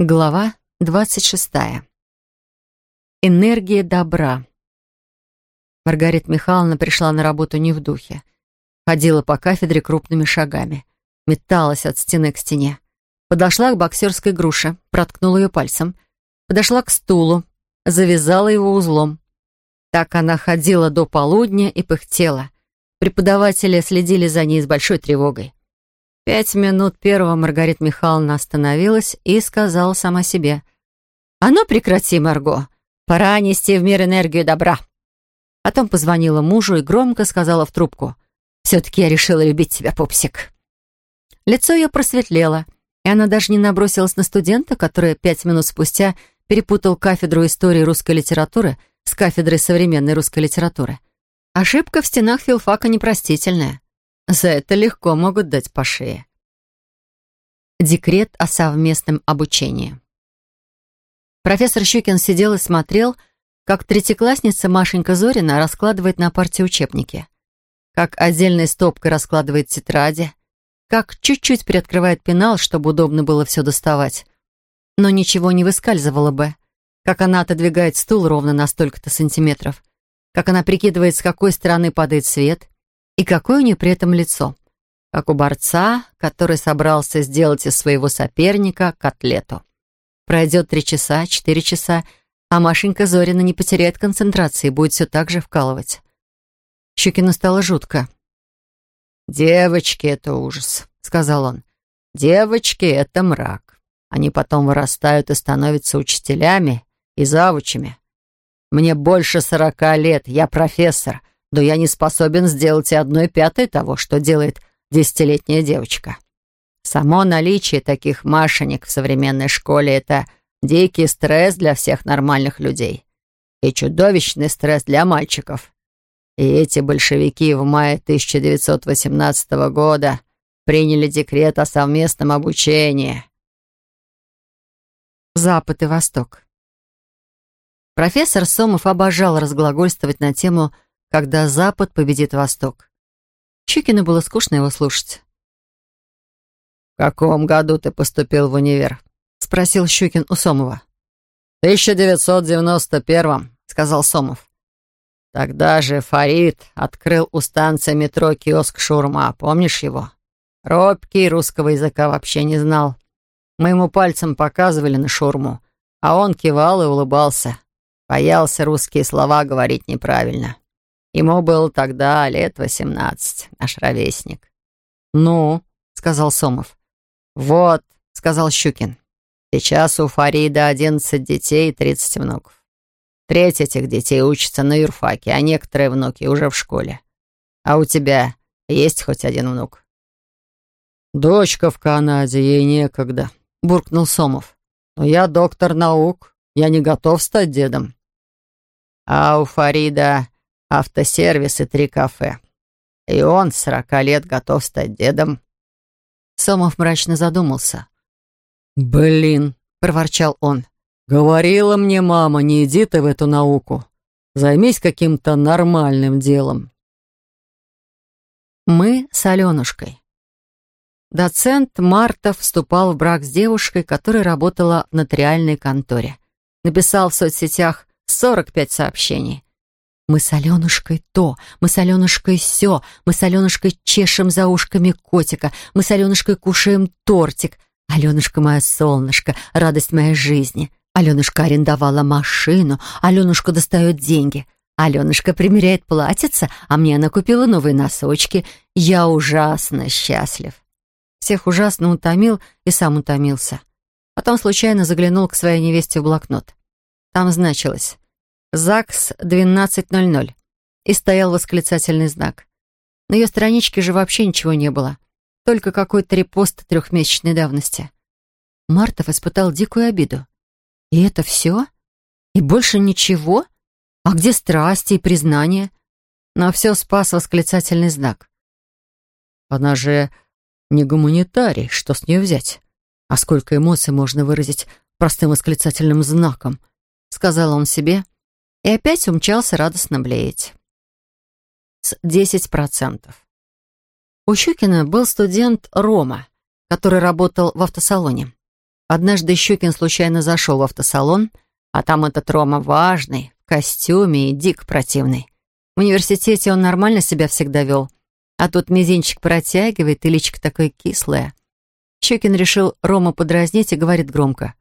Глава 26. Энергия добра. Маргарита Михайловна пришла на работу не в духе. Ходила по кафедре крупными шагами. Металась от стены к стене. Подошла к боксерской груше, проткнула ее пальцем. Подошла к стулу, завязала его узлом. Так она ходила до полудня и пыхтела. Преподаватели следили за ней с большой тревогой. Пять минут первого Маргарита Михайловна остановилась и сказала сама себе. «А ну прекрати, Марго! Пора нести в мир энергию добра!» Потом позвонила мужу и громко сказала в трубку. «Все-таки я решила любить тебя, пупсик!» Лицо ее просветлело, и она даже не набросилась на студента, который пять минут спустя перепутал кафедру истории русской литературы с кафедрой современной русской литературы. Ошибка в стенах филфака непростительная. За это легко могут дать по шее. Декрет о совместном обучении. Профессор Щукин сидел и смотрел, как третьеклассница Машенька Зорина раскладывает на парте учебники, как отдельной стопкой раскладывает тетради, как чуть-чуть приоткрывает пенал, чтобы удобно было все доставать. Но ничего не выскальзывало бы, как она отодвигает стул ровно на столько-то сантиметров, как она прикидывает, с какой стороны падает свет — и какое у нее при этом лицо. Как у борца, который собрался сделать из своего соперника котлету. Пройдет три часа, четыре часа, а Машенька Зорина не потеряет концентрации и будет все так же вкалывать. Щукину стало жутко. «Девочки — это ужас», — сказал он. «Девочки — это мрак. Они потом вырастают и становятся учителями и завучами. Мне больше сорока лет, я профессор, но я не способен сделать и одной пятой того, что делает десятилетняя девочка. Само наличие таких машинек в современной школе — это дикий стресс для всех нормальных людей и чудовищный стресс для мальчиков. И эти большевики в мае 1918 года приняли декрет о совместном обучении. Запад и Восток. Профессор Сомов обожал разглагольствовать на тему когда Запад победит Восток. Чикину было скучно его слушать. «В каком году ты поступил в универ?» — спросил Щукин у Сомова. «В 1991-м», — сказал Сомов. «Тогда же Фарид открыл у станции метро киоск «Шурма». Помнишь его? Робкий, русского языка вообще не знал. Мы ему пальцем показывали на шурму, а он кивал и улыбался. Боялся русские слова говорить неправильно. Ему было тогда лет восемнадцать, наш ровесник. «Ну», — сказал Сомов. «Вот», — сказал Щукин. «Сейчас у Фарида одиннадцать детей и тридцать внуков. Треть этих детей учится на юрфаке, а некоторые внуки уже в школе. А у тебя есть хоть один внук?» «Дочка в Канаде, ей некогда», — буркнул Сомов. «Но я доктор наук, я не готов стать дедом». «А у Фарида автосервис и три кафе. И он, сорока лет, готов стать дедом». Сомов мрачно задумался. «Блин», — проворчал он, — «говорила мне мама, не иди ты в эту науку. Займись каким-то нормальным делом». Мы с Аленушкой. Доцент Мартов вступал в брак с девушкой, которая работала в нотариальной конторе. Написал в соцсетях 45 сообщений. Мы с Аленушкой то, мы с Аленушкой сё, мы с Аленушкой чешем за ушками котика, мы с Аленушкой кушаем тортик. Аленушка моя солнышко, радость моей жизни. Аленушка арендовала машину, Аленушка достает деньги. Аленушка примеряет платьице, а мне она купила новые носочки. Я ужасно счастлив. Всех ужасно утомил и сам утомился. Потом случайно заглянул к своей невесте в блокнот. Там значилось ЗАГС 12.00. И стоял восклицательный знак. На ее страничке же вообще ничего не было. Только какой-то репост трехмесячной давности. Мартов испытал дикую обиду. И это все? И больше ничего? А где страсти и признание? Но все спас восклицательный знак. Она же не гуманитарий, что с нее взять? А сколько эмоций можно выразить простым восклицательным знаком? Сказал он себе — и опять умчался радостно блеять. С 10%. У Щукина был студент Рома, который работал в автосалоне. Однажды Щукин случайно зашел в автосалон, а там этот Рома важный, в костюме и дик противный. В университете он нормально себя всегда вел, а тут мизинчик протягивает, и личико такое кислое. Щукин решил Рома подразнить и говорит громко.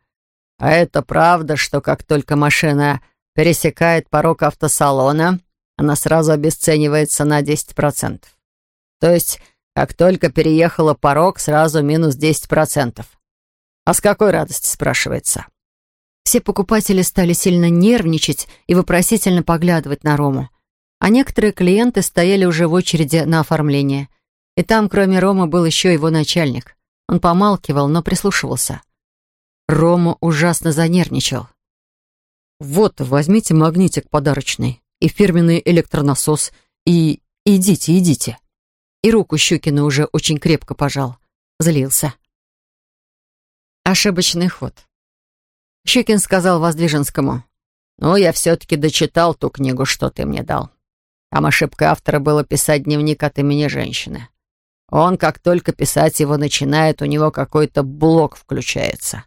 «А это правда, что как только машина пересекает порог автосалона, она сразу обесценивается на 10%. То есть, как только переехала порог, сразу минус 10%. А с какой радости, спрашивается?» Все покупатели стали сильно нервничать и вопросительно поглядывать на Рому. А некоторые клиенты стояли уже в очереди на оформление. И там, кроме Рома, был еще его начальник. Он помалкивал, но прислушивался. Рома ужасно занервничал. «Вот, возьмите магнитик подарочный и фирменный электронасос, и идите, идите». И руку Щукина уже очень крепко пожал. Злился. Ошибочный ход. Щукин сказал Воздвиженскому. «Ну, я все-таки дочитал ту книгу, что ты мне дал. Там ошибкой автора было писать дневник от имени женщины. Он, как только писать его начинает, у него какой-то блок включается.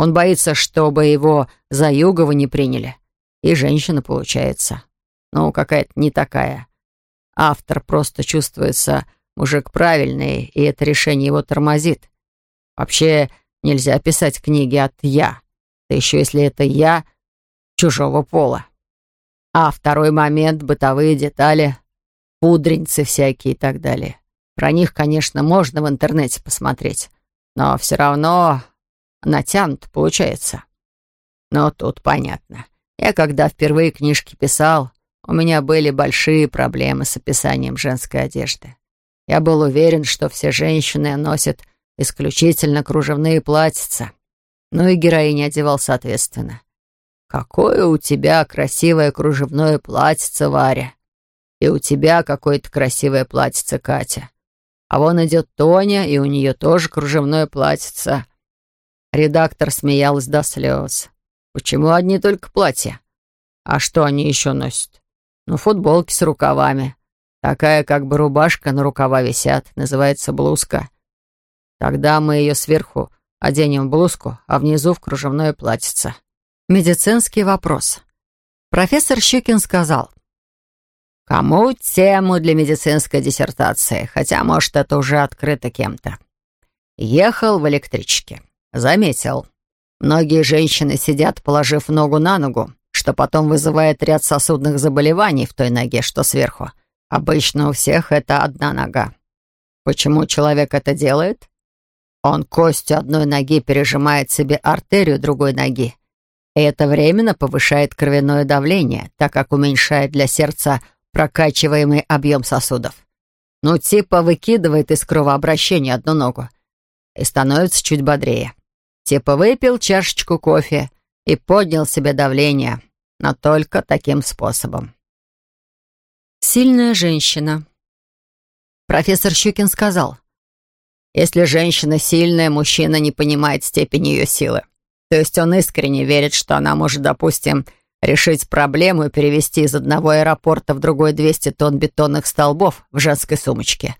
Он боится, чтобы его за Югова не приняли. И женщина получается. Ну, какая-то не такая. Автор просто чувствуется мужик правильный, и это решение его тормозит. Вообще, Нельзя писать книги от «я», да еще если это «я» чужого пола. А второй момент — бытовые детали, пудреницы всякие и так далее. Про них, конечно, можно в интернете посмотреть, но все равно натянут получается. Но тут понятно. Я когда впервые книжки писал, у меня были большие проблемы с описанием женской одежды. Я был уверен, что все женщины носят исключительно кружевные платьица. Ну и героиня одевал соответственно. «Какое у тебя красивое кружевное платьице, Варя! И у тебя какое-то красивое платьице, Катя. А вон идет Тоня, и у нее тоже кружевное платьице». Редактор смеялась до слез. «Почему одни только платья? А что они еще носят? Ну, футболки с рукавами. Такая как бы рубашка, на рукава висят, называется блузка. Тогда мы ее сверху оденем в блузку, а внизу в кружевное платьице. Медицинский вопрос. Профессор Щукин сказал, «Кому тему для медицинской диссертации, хотя, может, это уже открыто кем-то. Ехал в электричке. Заметил. Многие женщины сидят, положив ногу на ногу, что потом вызывает ряд сосудных заболеваний в той ноге, что сверху. Обычно у всех это одна нога. Почему человек это делает? Он костью одной ноги пережимает себе артерию другой ноги. И это временно повышает кровяное давление, так как уменьшает для сердца прокачиваемый объем сосудов. Ну, типа выкидывает из кровообращения одну ногу и становится чуть бодрее. Типа выпил чашечку кофе и поднял себе давление, но только таким способом. Сильная женщина. Профессор Щукин сказал, если женщина сильная, мужчина не понимает степень ее силы. То есть он искренне верит, что она может, допустим, решить проблему и перевести из одного аэропорта в другой 200 тонн бетонных столбов в женской сумочке.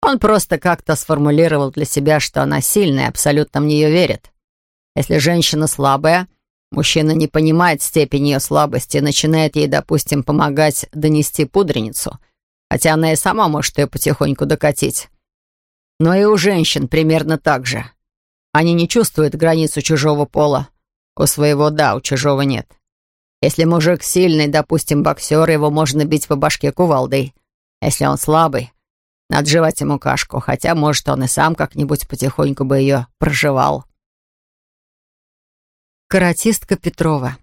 Он просто как-то сформулировал для себя, что она сильная, абсолютно в нее верит. Если женщина слабая, мужчина не понимает степень ее слабости и начинает ей, допустим, помогать донести пудреницу, хотя она и сама может ее потихоньку докатить. Но и у женщин примерно так же. Они не чувствуют границу чужого пола. У своего да, у чужого нет. Если мужик сильный, допустим, боксер, его можно бить по башке кувалдой. Если он слабый, надо жевать ему кашку, хотя, может, он и сам как-нибудь потихоньку бы ее проживал. Каратистка Петрова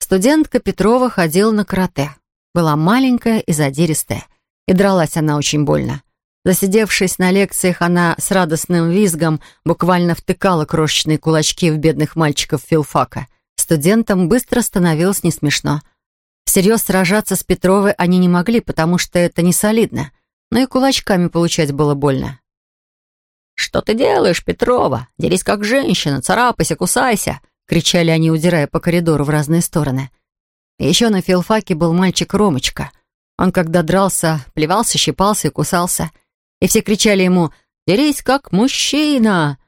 Студентка Петрова ходила на карате. Была маленькая и задиристая, и дралась она очень больно. Засидевшись на лекциях, она с радостным визгом буквально втыкала крошечные кулачки в бедных мальчиков филфака. Студентам быстро становилось не смешно. Всерьез сражаться с Петровой они не могли, потому что это не солидно, но и кулачками получать было больно. «Что ты делаешь, Петрова? Дерись как женщина, царапайся, кусайся!» — кричали они, удирая по коридору в разные стороны. Еще на филфаке был мальчик Ромочка. Он, когда дрался, плевался, щипался и кусался — и все кричали ему «Дерись как мужчина!».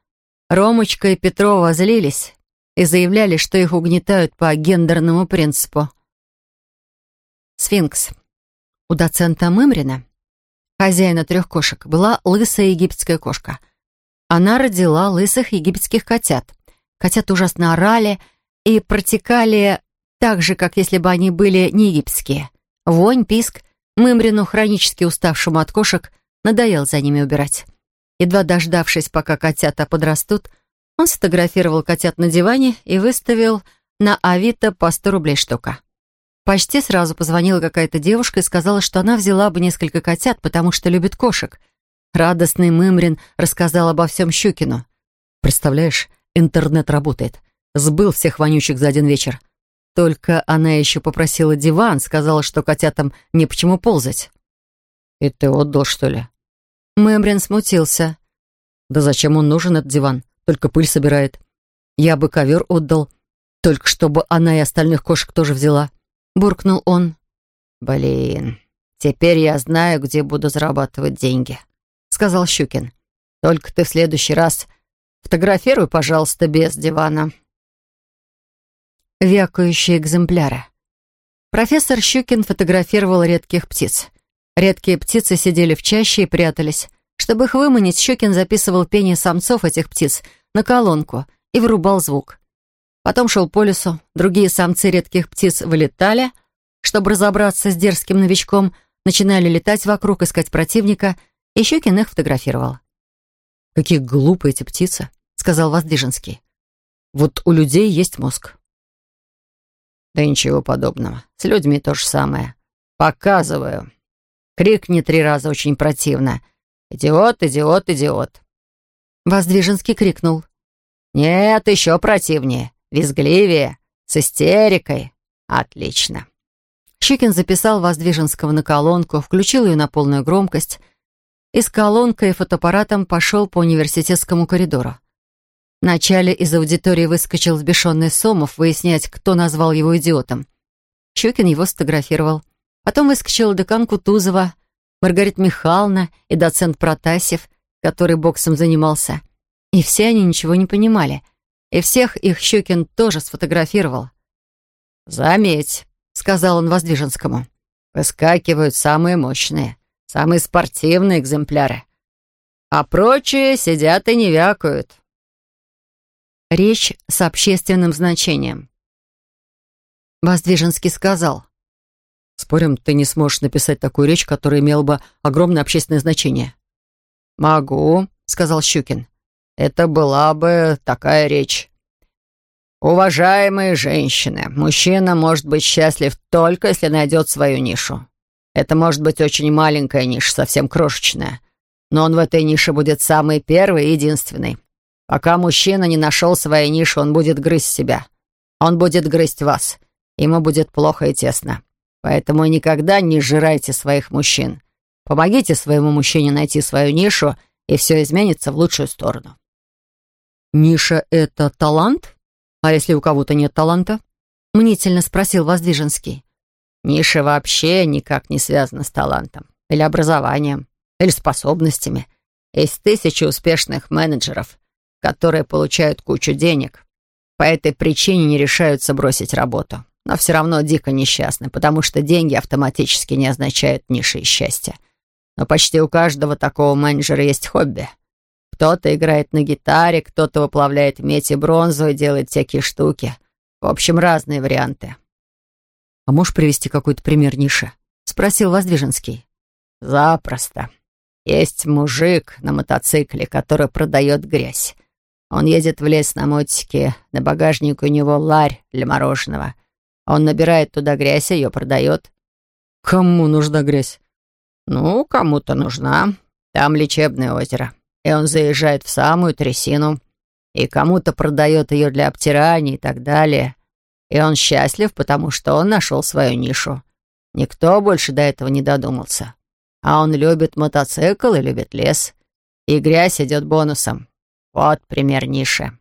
Ромочка и Петрова злились и заявляли, что их угнетают по гендерному принципу. Сфинкс. У доцента Мымрина, хозяина трех кошек, была лысая египетская кошка. Она родила лысых египетских котят. Котята ужасно орали и протекали так же, как если бы они были не египетские. Вонь, писк, Мымрину, хронически уставшему от кошек, надоел за ними убирать. Едва дождавшись, пока котята подрастут, он сфотографировал котят на диване и выставил на Авито по 100 рублей штука. Почти сразу позвонила какая-то девушка и сказала, что она взяла бы несколько котят, потому что любит кошек. Радостный Мымрин рассказал обо всем Щукину. «Представляешь, интернет работает. Сбыл всех вонючих за один вечер. Только она еще попросила диван, сказала, что котятам не почему ползать». «И ты отдал, что ли?» Мэмбрин смутился. «Да зачем он нужен, этот диван? Только пыль собирает. Я бы ковер отдал, только чтобы она и остальных кошек тоже взяла», — буркнул он. «Блин, теперь я знаю, где буду зарабатывать деньги», — сказал Щукин. «Только ты в следующий раз фотографируй, пожалуйста, без дивана». Вякающие экземпляры. Профессор Щукин фотографировал редких птиц. Редкие птицы сидели в чаще и прятались. Чтобы их выманить, Щекин записывал пение самцов этих птиц на колонку и вырубал звук. Потом шел по лесу, другие самцы редких птиц вылетали, чтобы разобраться с дерзким новичком, начинали летать вокруг, искать противника, и Щекин их фотографировал. «Какие глупые эти птицы», — сказал Воздвиженский. «Вот у людей есть мозг». «Да ничего подобного. С людьми то же самое. Показываю». Крикни три раза очень противно. «Идиот, идиот, идиот!» Воздвиженский крикнул. «Нет, еще противнее, визгливее, с истерикой. Отлично!» Щукин записал Воздвиженского на колонку, включил ее на полную громкость и с колонкой и фотоаппаратом пошел по университетскому коридору. Вначале из аудитории выскочил взбешенный Сомов выяснять, кто назвал его идиотом. Щукин его сфотографировал. Потом выскочила декан Кутузова, Маргарита Михайловна и доцент Протасев, который боксом занимался. И все они ничего не понимали. И всех их Щукин тоже сфотографировал. «Заметь», — сказал он Воздвиженскому, «выскакивают самые мощные, самые спортивные экземпляры, а прочие сидят и не вякают». Речь с общественным значением. Воздвиженский сказал, Спорим, ты не сможешь написать такую речь, которая имела бы огромное общественное значение. «Могу», — сказал Щукин. «Это была бы такая речь. Уважаемые женщины, мужчина может быть счастлив только, если найдет свою нишу. Это может быть очень маленькая ниша, совсем крошечная. Но он в этой нише будет самый первый и единственный. Пока мужчина не нашел своей ниши, он будет грызть себя. Он будет грызть вас. Ему будет плохо и тесно. Поэтому никогда не сжирайте своих мужчин. Помогите своему мужчине найти свою нишу, и все изменится в лучшую сторону. «Ниша — это талант? А если у кого-то нет таланта?» — мнительно спросил Воздвиженский. «Ниша вообще никак не связана с талантом, или образованием, или способностями. Есть тысячи успешных менеджеров, которые получают кучу денег. По этой причине не решаются бросить работу но все равно дико несчастны, потому что деньги автоматически не означают ниши и счастья. Но почти у каждого такого менеджера есть хобби. Кто-то играет на гитаре, кто-то выплавляет медь и бронзу и делает всякие штуки. В общем, разные варианты. «А можешь привести какой-то пример ниши?» — спросил Воздвиженский. «Запросто. Есть мужик на мотоцикле, который продает грязь. Он едет в лес на мотике, на багажнике у него ларь для мороженого — он набирает туда грязь и ее продает. Кому нужна грязь? Ну, кому-то нужна. Там лечебное озеро. И он заезжает в самую трясину. И кому-то продает ее для обтирания и так далее. И он счастлив, потому что он нашел свою нишу. Никто больше до этого не додумался. А он любит мотоцикл и любит лес. И грязь идет бонусом. Вот пример ниши.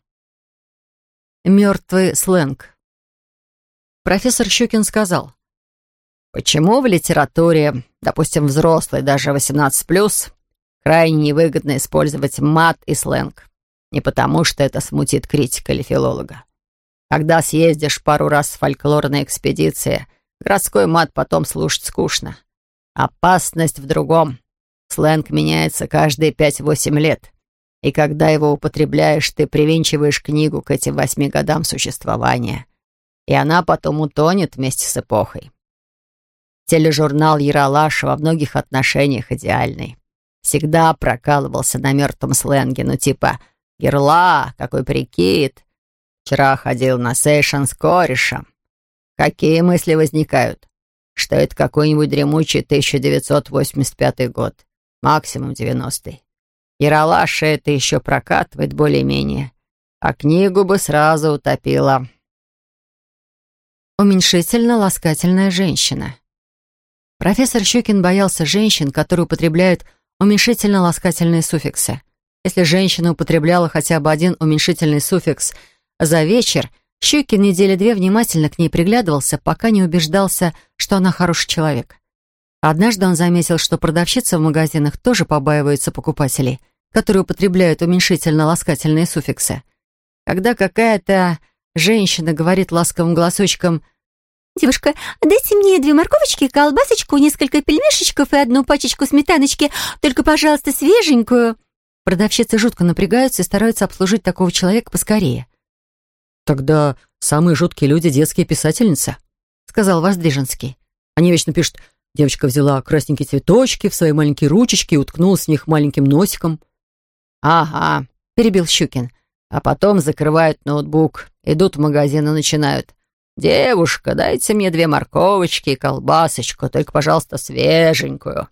Мертвый сленг. Профессор Щукин сказал, «Почему в литературе, допустим, взрослой, даже 18+, крайне невыгодно использовать мат и сленг? Не потому, что это смутит критика или филолога. Когда съездишь пару раз в фольклорной экспедиции, городской мат потом слушать скучно. Опасность в другом. Сленг меняется каждые пять-восемь лет. И когда его употребляешь, ты привинчиваешь книгу к этим восьми годам существования. И она потом утонет вместе с эпохой. Тележурнал «Яралаш» во многих отношениях идеальный. Всегда прокалывался на мертвом сленге, ну типа «Герла, какой прикид!» Вчера ходил на сейшн с корешем. Какие мысли возникают? Что это какой-нибудь дремучий 1985 год, максимум 90-й. Яралаша это еще прокатывает более-менее, а книгу бы сразу утопила. Уменьшительно-ласкательная женщина. Профессор Щукин боялся женщин, которые употребляют уменьшительно-ласкательные суффиксы. Если женщина употребляла хотя бы один уменьшительный суффикс за вечер, Щукин недели две внимательно к ней приглядывался, пока не убеждался, что она хороший человек. Однажды он заметил, что продавщицы в магазинах тоже побаиваются покупателей, которые употребляют уменьшительно-ласкательные суффиксы. Когда какая-то женщина говорит ласковым голосочком «Девушка, дайте мне две морковочки, колбасочку, несколько пельмешечков и одну пачечку сметаночки, только, пожалуйста, свеженькую». Продавщицы жутко напрягаются и стараются обслужить такого человека поскорее. «Тогда самые жуткие люди — детские писательницы», — сказал Воздвиженский. «Они вечно пишут, девочка взяла красненькие цветочки в свои маленькие ручечки и уткнулась в них маленьким носиком». «Ага», — перебил Щукин. «А потом закрывают ноутбук, идут в магазин и начинают. «Девушка, дайте мне две морковочки и колбасочку, только, пожалуйста, свеженькую».